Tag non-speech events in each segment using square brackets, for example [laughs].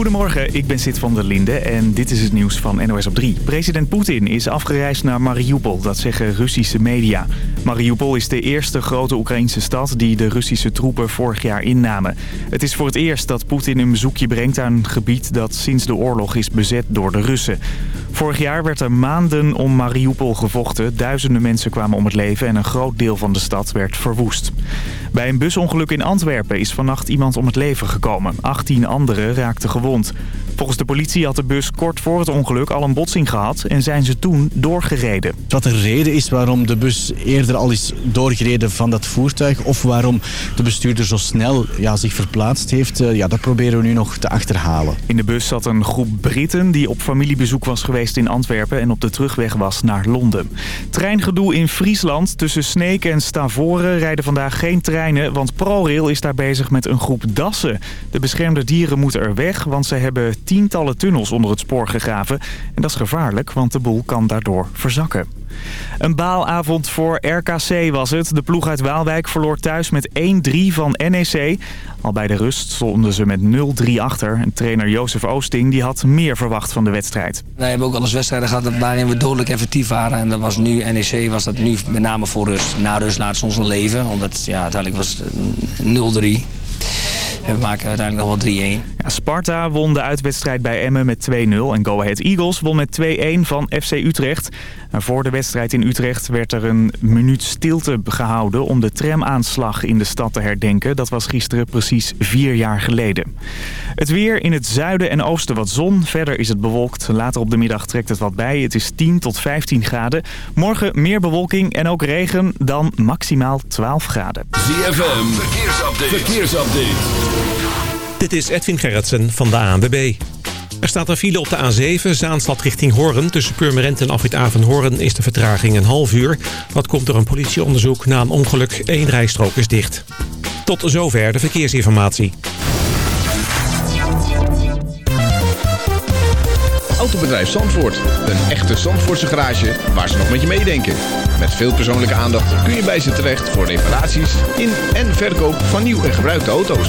Goedemorgen, ik ben Sid van der Linde en dit is het nieuws van NOS op 3. President Poetin is afgereisd naar Mariupol, dat zeggen Russische media. Mariupol is de eerste grote Oekraïnse stad die de Russische troepen vorig jaar innamen. Het is voor het eerst dat Poetin een bezoekje brengt aan een gebied dat sinds de oorlog is bezet door de Russen. Vorig jaar werd er maanden om Mariupol gevochten. Duizenden mensen kwamen om het leven en een groot deel van de stad werd verwoest. Bij een busongeluk in Antwerpen is vannacht iemand om het leven gekomen. 18 anderen raakten gewond. Volgens de politie had de bus kort voor het ongeluk al een botsing gehad en zijn ze toen doorgereden. Wat de reden is waarom de bus eerder al is doorgereden van dat voertuig of waarom de bestuurder zo snel ja, zich verplaatst heeft, eh, ja, dat proberen we nu nog te achterhalen. In de bus zat een groep Britten die op familiebezoek was geweest in Antwerpen en op de terugweg was naar Londen. Treingedoe in Friesland tussen Sneek en Stavoren rijden vandaag geen treinen, want ProRail is daar bezig met een groep dassen. De beschermde dieren moeten er weg, want ze hebben tientallen tunnels onder het spoor gegraven. En dat is gevaarlijk, want de boel kan daardoor verzakken. Een baalavond voor RKC was het. De ploeg uit Waalwijk verloor thuis met 1-3 van NEC. Al bij de rust stonden ze met 0-3 achter. En trainer Jozef Oosting die had meer verwacht van de wedstrijd. Wij hebben ook al eens wedstrijden gehad waarin we dodelijk effectief waren. En dat was nu, NEC was dat nu met name voor rust. Na rust laat ze ons een leven. Omdat ja, uiteindelijk was het 0-3. En we maken uiteindelijk nog wel 3-1. Ja, Sparta won de uitwedstrijd bij Emmen met 2-0. En Go Ahead Eagles won met 2-1 van FC Utrecht. Voor de wedstrijd in Utrecht werd er een minuut stilte gehouden... om de tramaanslag in de stad te herdenken. Dat was gisteren precies vier jaar geleden. Het weer in het zuiden en oosten wat zon. Verder is het bewolkt. Later op de middag trekt het wat bij. Het is 10 tot 15 graden. Morgen meer bewolking en ook regen. Dan maximaal 12 graden. ZFM, verkeersupdate. verkeersupdate. Dit is Edwin Gerritsen van de ANWB. Er staat een file op de A7, Zaanstad richting Hoorn. Tussen Purmerend en Afrit Avenhoorn is de vertraging een half uur. Dat komt door een politieonderzoek na een ongeluk. Eén rijstrook is dicht. Tot zover de verkeersinformatie. Autobedrijf Zandvoort. Een echte Zandvoortse garage waar ze nog met je meedenken. Met veel persoonlijke aandacht kun je bij ze terecht voor reparaties in en verkoop van nieuw en gebruikte auto's.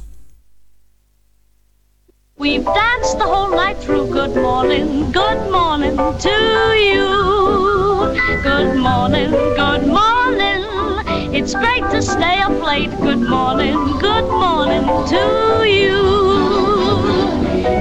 We've danced the whole night through. Good morning, good morning to you. Good morning, good morning. It's great to stay up late. Good morning, good morning to you.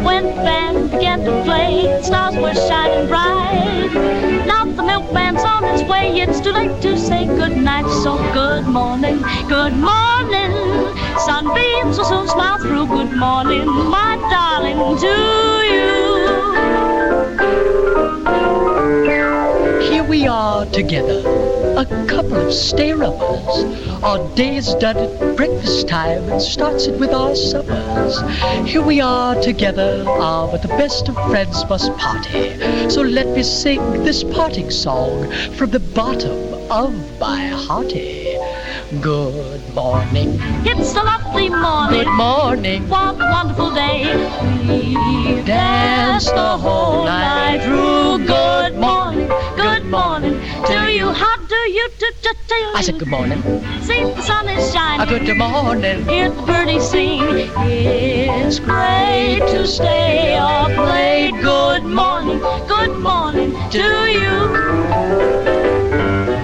When the band began to play, stars were shining bright. Now the milkman's on his way. It's too late to say good night. So good morning, good morning. Sunbeams will soon smile through. Good morning, my darling, to you. Here we are together, a couple of stay-uppers. Our day is done at breakfast time and starts it with our suppers. Here we are together, ah, but the best of friends must party. So let me sing this parting song from the bottom of my hearty. Good morning. It's a lovely morning. Good morning. What a wonderful day. We danced the whole night through. Good morning, good morning to you. How do you do? do, do I said good morning. See, the sun is shining. A good morning. Hear the birdies sing. It's great to stay up late. Good morning, good morning to you.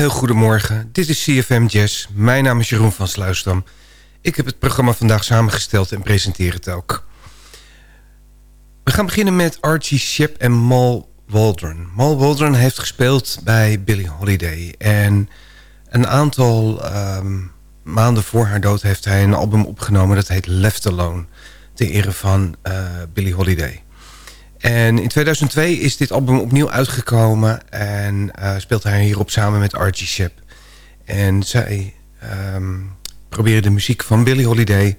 heel goedemorgen. Dit is CFM Jazz. Mijn naam is Jeroen van Sluisdam. Ik heb het programma vandaag samengesteld en presenteer het ook. We gaan beginnen met Archie Shep en Mal Waldron. Mal Waldron heeft gespeeld bij Billie Holiday. En een aantal ehm, maanden voor haar dood heeft hij een album opgenomen... dat heet Left Alone, ter ere van uh, Billie Holiday. En in 2002 is dit album opnieuw uitgekomen en eh, speelt hij hierop samen met Archie Shep, En zij um, proberen de muziek van Billie Holiday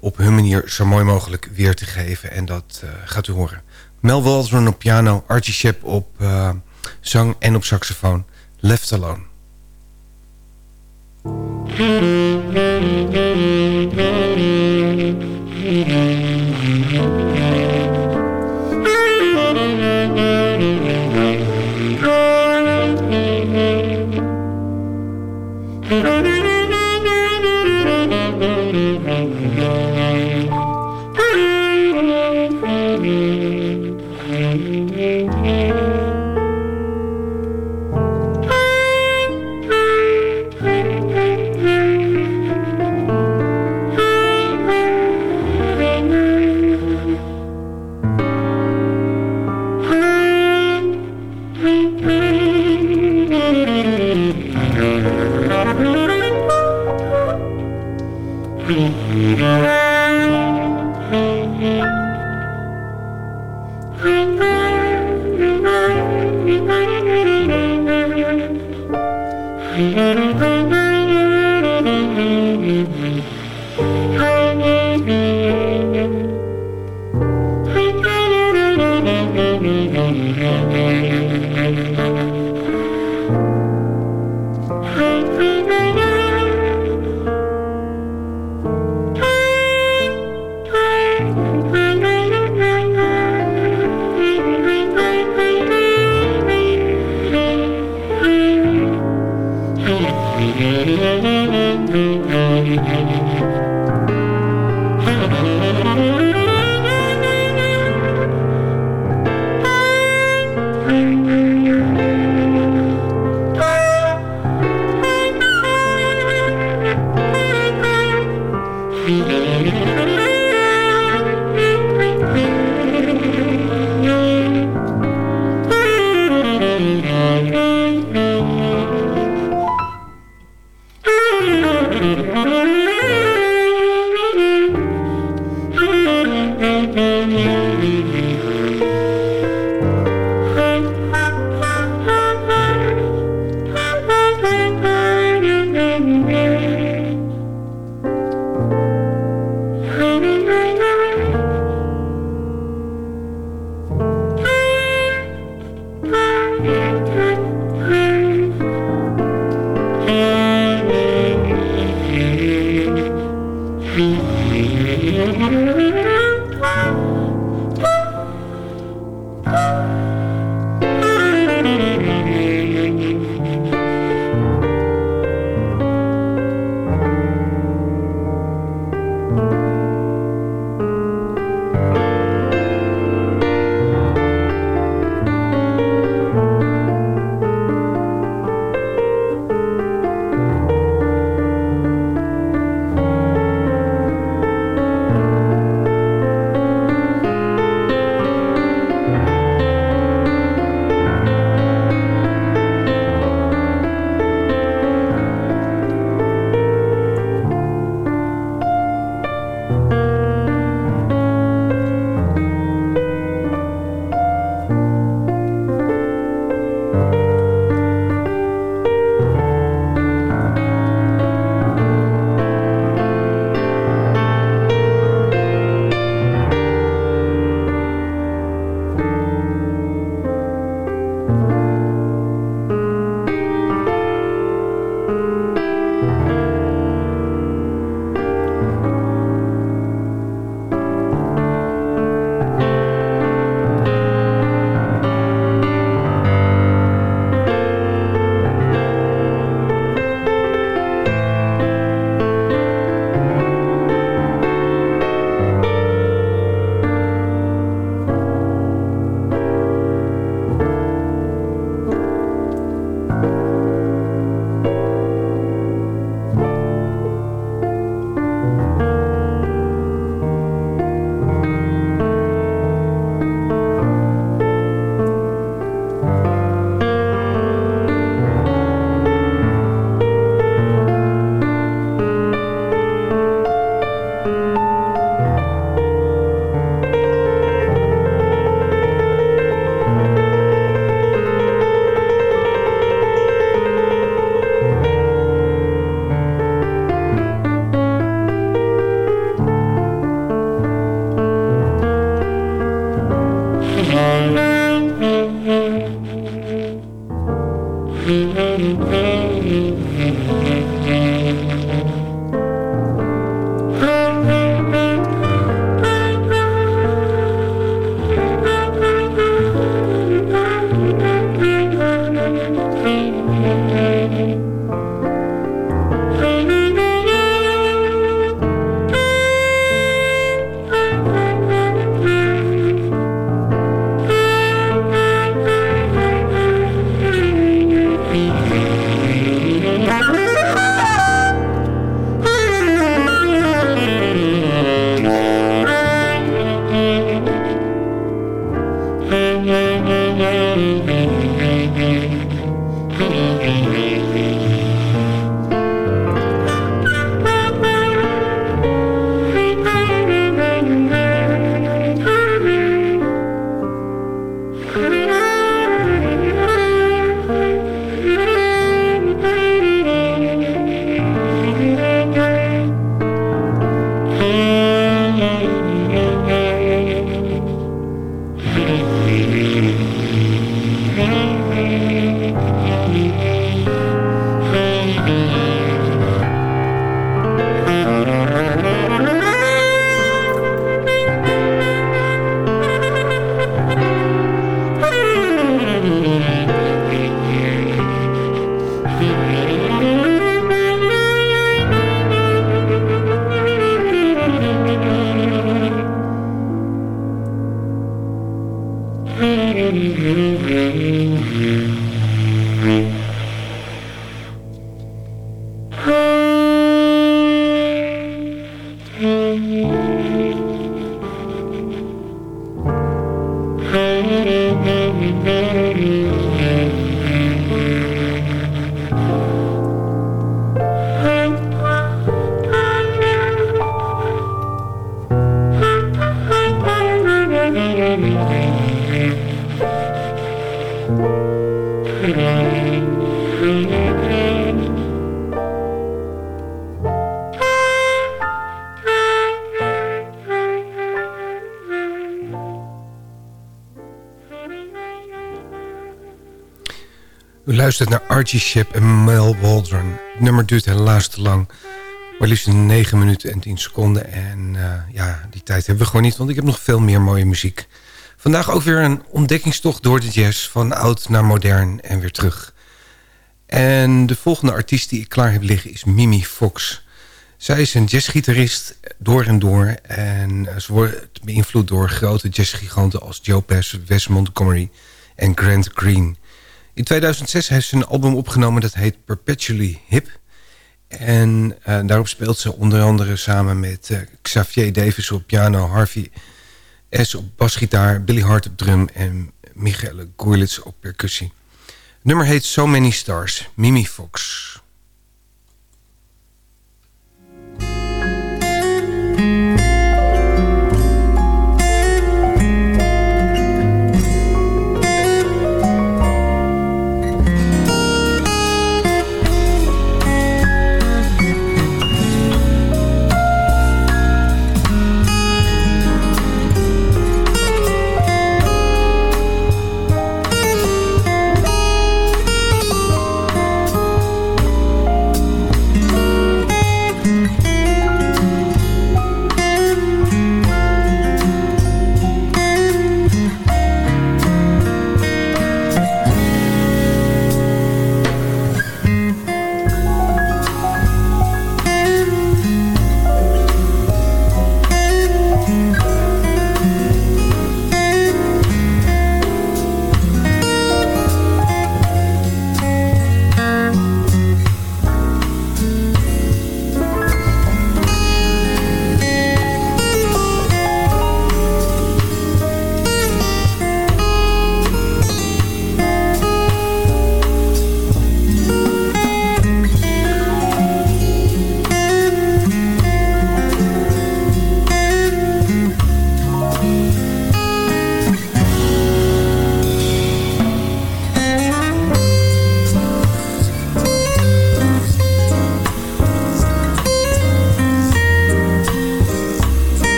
op hun manier zo mooi mogelijk weer te geven. En dat eh, gaat u horen. Mel Waldron op piano, Archie Shep op eh, zang en op saxofoon. Left Alone. [laughs] Mm-hmm. Archie Shep en Mel Waldron. Het nummer duurt helaas te lang. Maar liefst 9 minuten en 10 seconden. En uh, ja, die tijd hebben we gewoon niet, want ik heb nog veel meer mooie muziek. Vandaag ook weer een ontdekkingstocht door de jazz. Van oud naar modern en weer terug. En de volgende artiest die ik klaar heb liggen is Mimi Fox. Zij is een jazzgitarist door en door. En ze wordt beïnvloed door grote jazzgiganten als Joe Pass, Wes Montgomery en Grant Green. In 2006 heeft ze een album opgenomen dat heet Perpetually Hip. En uh, daarop speelt ze onder andere samen met uh, Xavier Davis op piano... Harvey S. op basgitaar, Billy Hart op drum... en Michele Goerlitz op percussie. Het nummer heet So Many Stars, Mimi. Fox.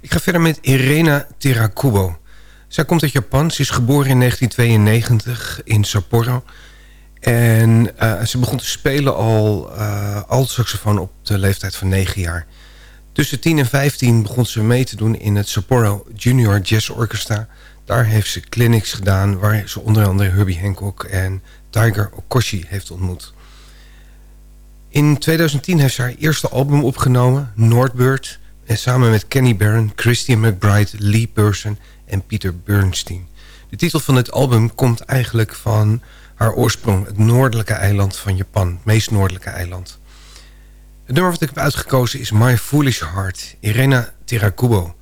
Ik ga verder met Irena Terakubo. Zij komt uit Japan. Ze is geboren in 1992 in Sapporo. En uh, ze begon te spelen al uh, alt-saxofoon op de leeftijd van 9 jaar. Tussen 10 en 15 begon ze mee te doen in het Sapporo Junior Jazz Orchestra. Daar heeft ze clinics gedaan waar ze onder andere Herbie Hancock en Tiger Okoshi heeft ontmoet. In 2010 heeft ze haar eerste album opgenomen, Noordbird... en samen met Kenny Barron, Christian McBride, Lee Person en Peter Bernstein. De titel van het album komt eigenlijk van haar oorsprong... het noordelijke eiland van Japan, het meest noordelijke eiland. Het nummer wat ik heb uitgekozen is My Foolish Heart, Irena Tirakubo...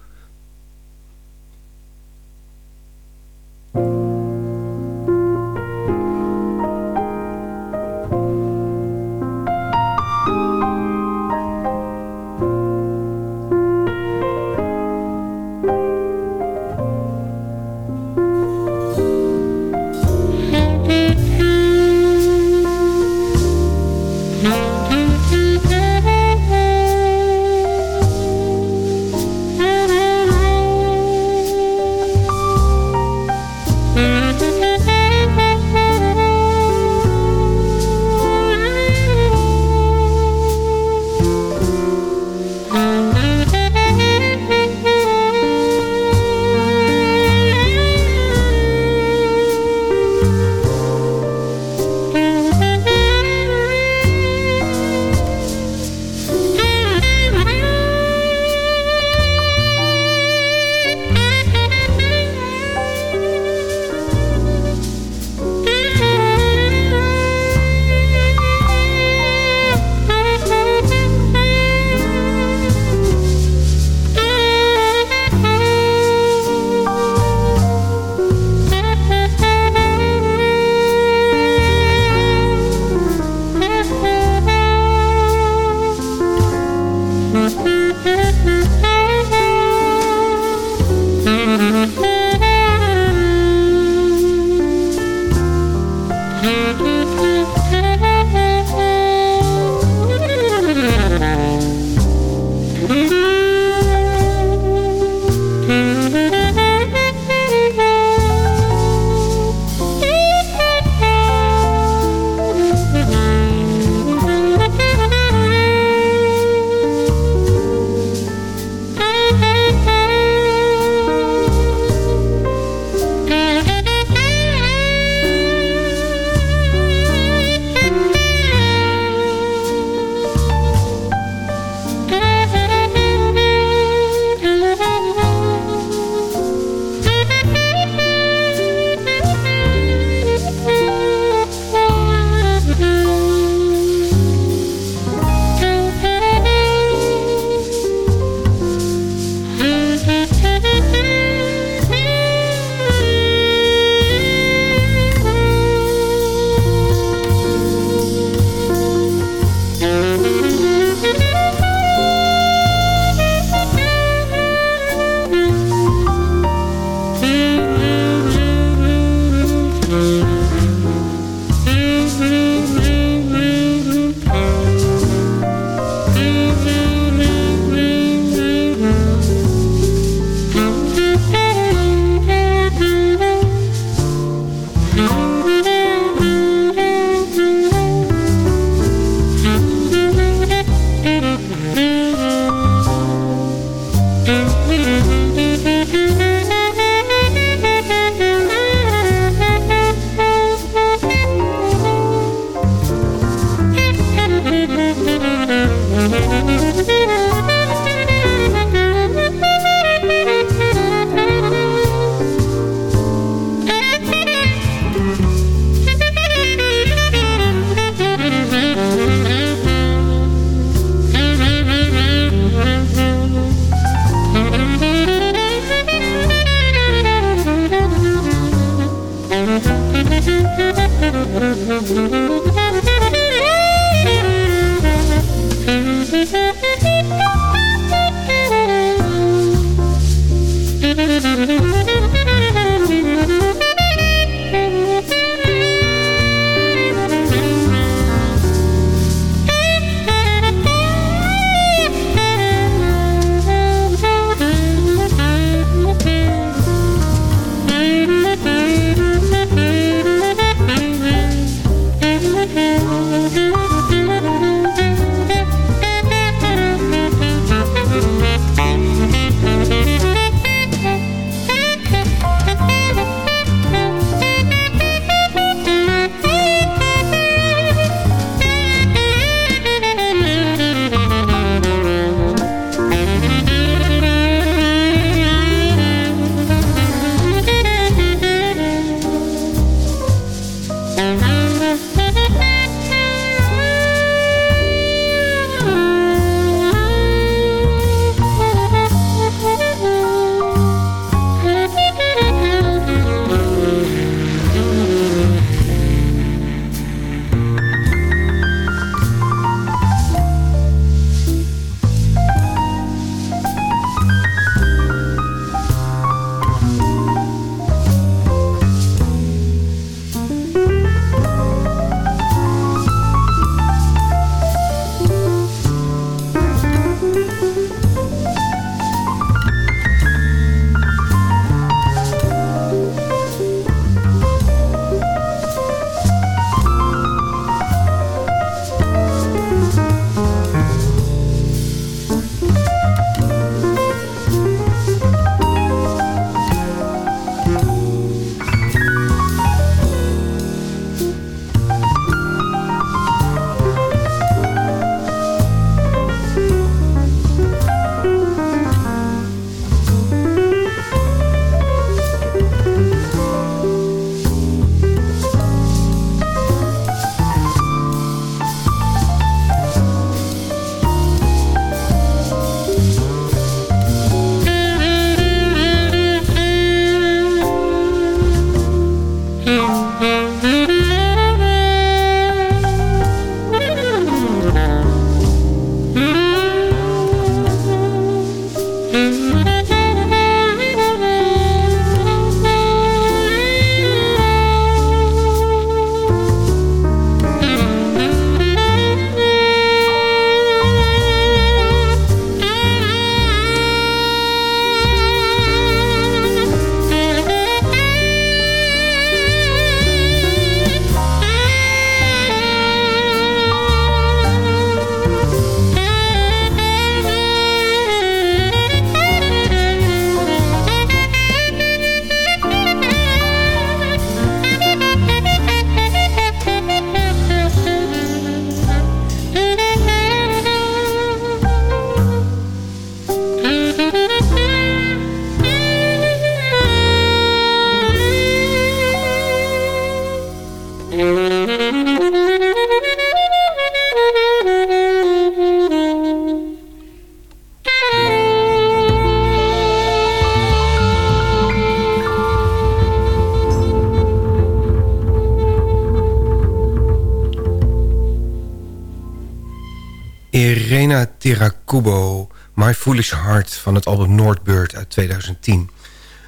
Tirakubo, My Foolish Heart van het album Noordbeurt uit 2010.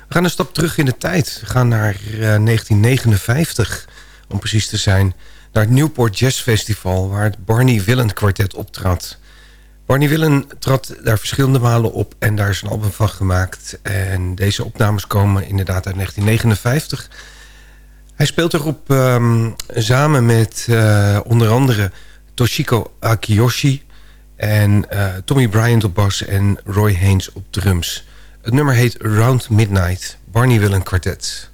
We gaan een stap terug in de tijd. We gaan naar 1959, om precies te zijn. Naar het Newport Jazz Festival, waar het Barney Willen kwartet optrad. Barney Willen trad daar verschillende malen op en daar is een album van gemaakt. En deze opnames komen inderdaad uit 1959. Hij speelt erop um, samen met uh, onder andere Toshiko Akiyoshi... en uh, Tommy Bryant op bas en Roy Haynes op drums. Het nummer heet Round Midnight, Barney Willen Quartet. Ja,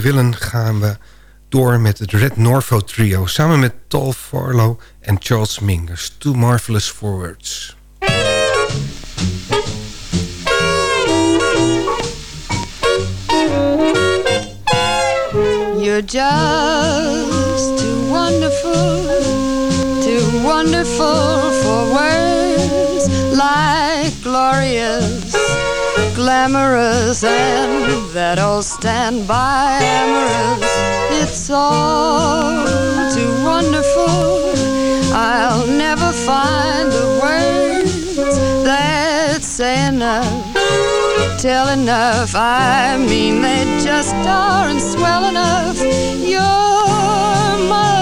Willen gaan we door met het Red Norvo trio... samen met Tol Farlow en Charles Mingus. Two Marvelous Forwards. Glamorous, and that old standby amorous. It's all too wonderful. I'll never find the words that say enough tell enough. I mean, they just aren't swell enough. You're much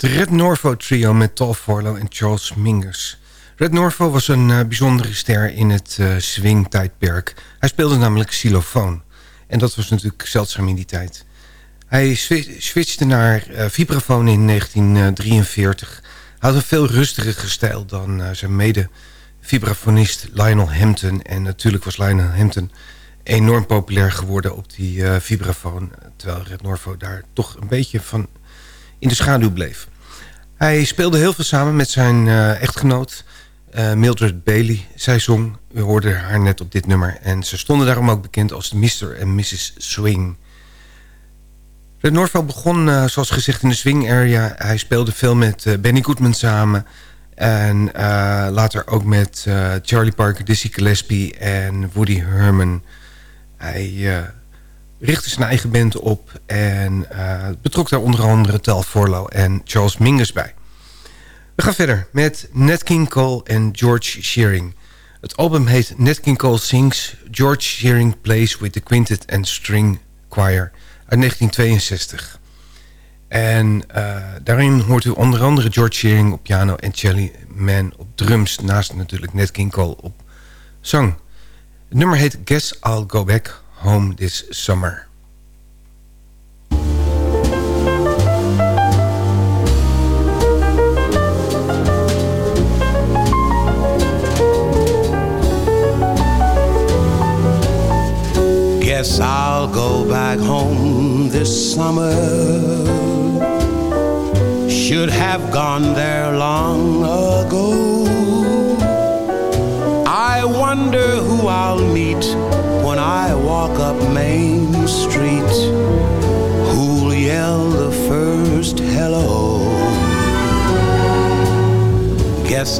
Het Red Norvo trio met Tol Forlow en Charles Mingus. Red Norvo was een eh, bijzondere ster in het uh, swing-tijdperk. Hij speelde namelijk xylofoon. En dat was natuurlijk zeldzaam in die tijd. Hij swi- switchte naar uh, vibrafoon in 1943. had een veel rustiger stijl dan zijn mede-vibrafonist Lionel Hampton. En natuurlijk was Lionel Hampton enorm populair geworden op die vibrafoon. Terwijl Red Norvo daar toch een beetje van in de schaduw bleef. Hij speelde heel veel samen met zijn uh, echtgenoot Mildred Bailey. Zij zong, we hoorden haar net op dit nummer. En ze stonden daarom ook bekend als Mr. en Mrs. Swing... Red Norvo begon, uh, zoals gezegd, in de swing area. Hij speelde veel met Benny Goodman samen. En later ook met Charlie Parker, Dizzy Gillespie en Woody Herman. Hij richtte zijn eigen band op en betrok daar onder andere Tel Forlo en Charles Mingus bij. We gaan verder met Nat King Cole en George Shearing. Het album heet Nat King Cole Sings, George Shearing Plays with the Quintet and String Choir uit 1962. En uh, daarin hoort u onder andere George Shearing op piano en Charlie Mann op drums. Naast natuurlijk Nat King Cole op zang. Het nummer heet Guess I'll Go Back Home This Summer.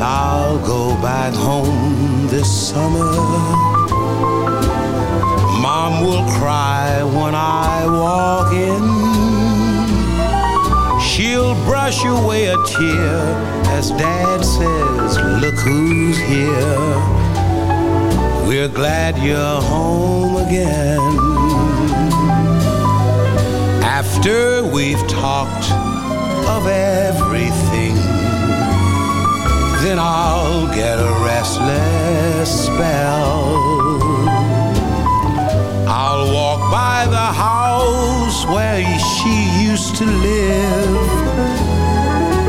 I'll go back home this summer Mom will cry when I walk in. She'll brush away a tear as Dad says, Look who's here. We're glad you're home again. After we've talked of everything, then I'll get a restless spell I'll walk by the house where she used to live.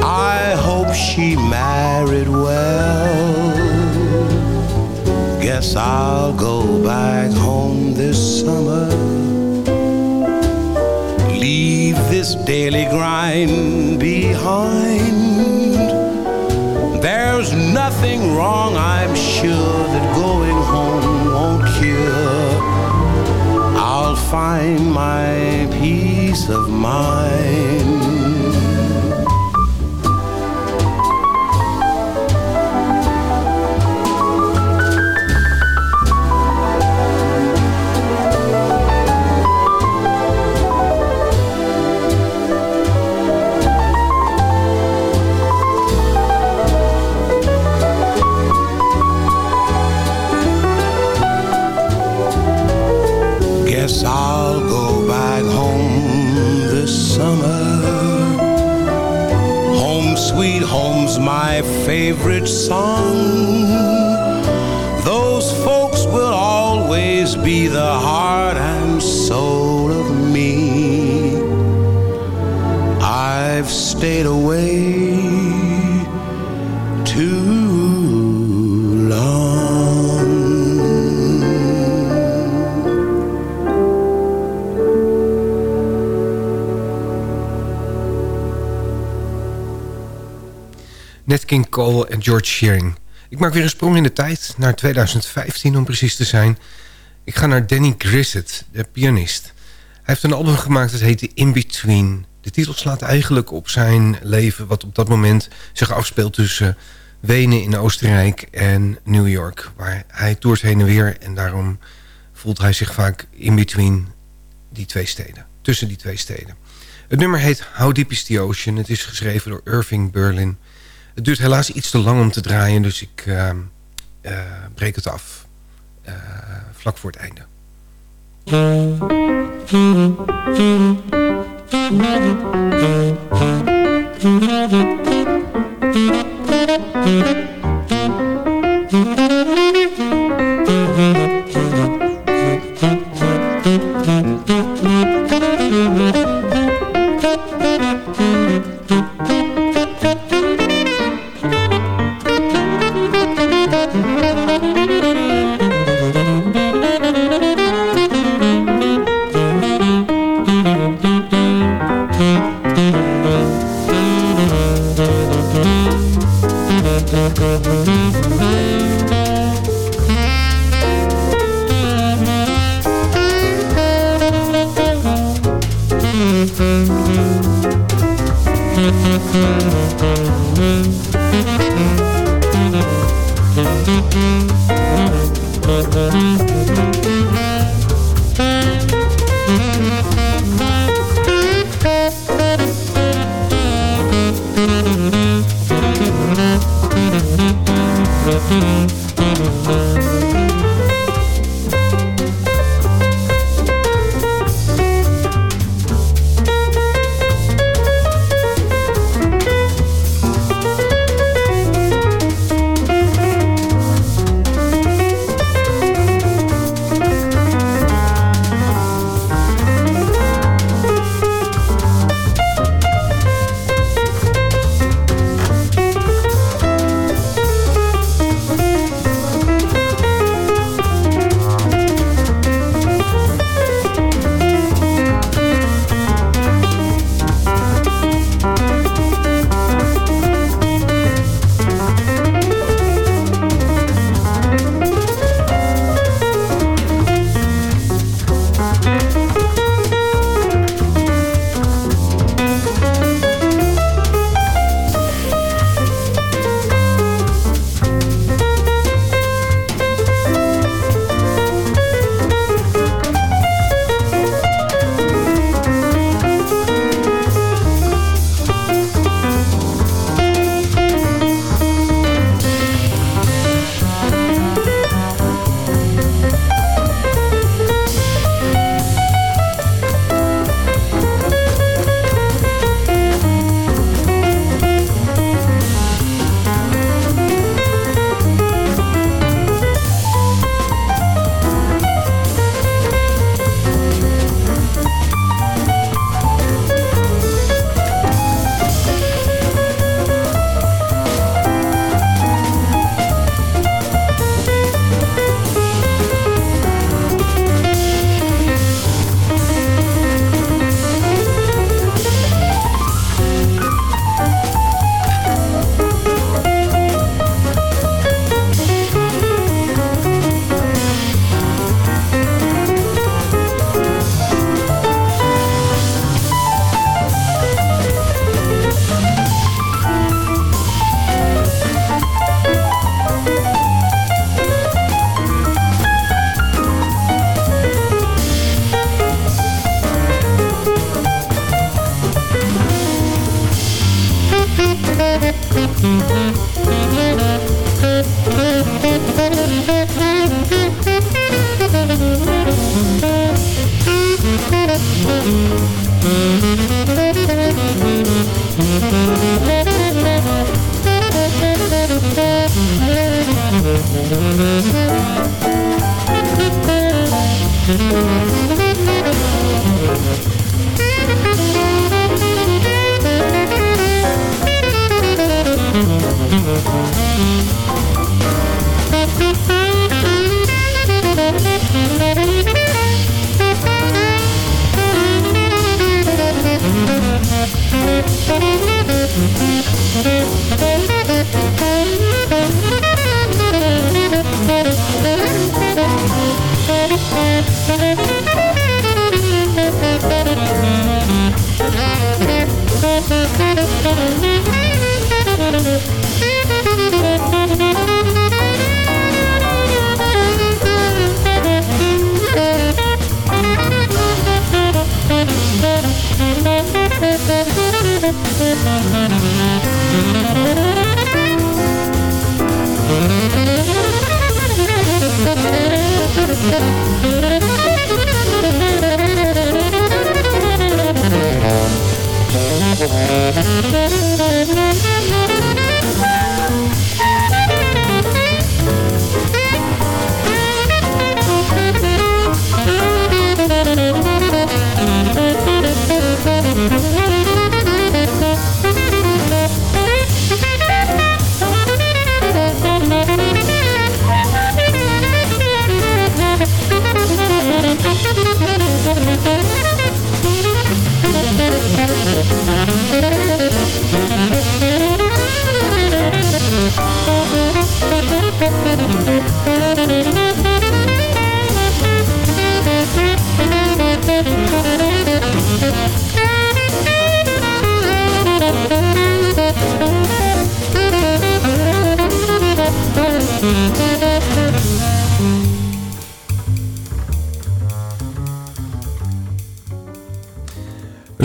I hope she married well. Guess I'll go back home this summer. Leave this daily grind behind. Nothing wrong, I'm sure, that going home won't cure I'll find my peace of mind. En George Shearing. Ik maak weer een sprong in de tijd, naar 2015 om precies te zijn. Ik ga naar Danny Grissett, de pianist. Hij heeft een album gemaakt dat heet In Between. De titel slaat eigenlijk op zijn leven... wat op dat moment zich afspeelt tussen Wenen in Oostenrijk en New York. Waar hij toert heen en weer en daarom voelt hij zich vaak in between die twee steden. Tussen die twee steden. Het nummer heet How Deep is the Ocean. Het is geschreven door Irving Berlin... Het duurt helaas iets te lang om te draaien, dus ik ehm, eh, breek het af. Eh, vlak voor het einde.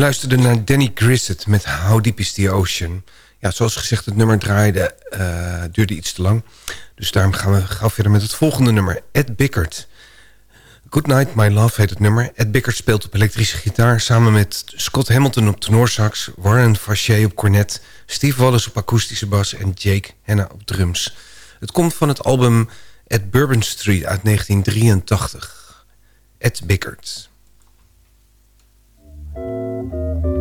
Luisterde naar Danny Grissett met How Deep is the Ocean. Ja, zoals gezegd, het nummer draaide, eh, duurde iets te lang. Dus daarom gaan we gauw verder met het volgende nummer. Ed Bickert. Good Night, My Love heet het nummer. Ed Bickert speelt op elektrische gitaar... samen met Scott Hamilton op tenorsax... Warren Faché op cornet... Steve Wallace op akoestische bas... en Jake Hanna op drums. Het komt van het album At Bourbon Street uit 1983. Ed Bickert. Thank you.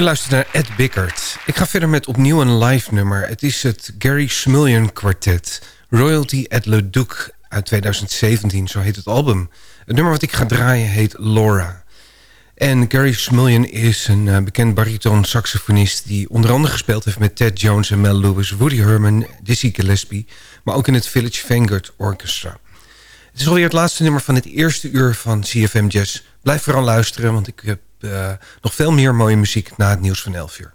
U luistert naar Ed Bickert. Ik ga verder met opnieuw een live nummer. Het is het Gary Smullian Quartet. Royalty at Le Duc uit 2017, zo heet het album. Het nummer wat ik ga draaien heet Laura. En Gary Smullian is een uh, bekend bariton-saxofonist... die onder andere gespeeld heeft met Ted Jones en Mel Lewis... Woody Herman, Dizzy Gillespie... maar ook in het Village Vanguard Orchestra. Het is alweer het laatste nummer van het eerste uur van CFM Jazz. Blijf vooral luisteren, want ik heb uh, nog veel meer mooie muziek... na het nieuws van 11 uur.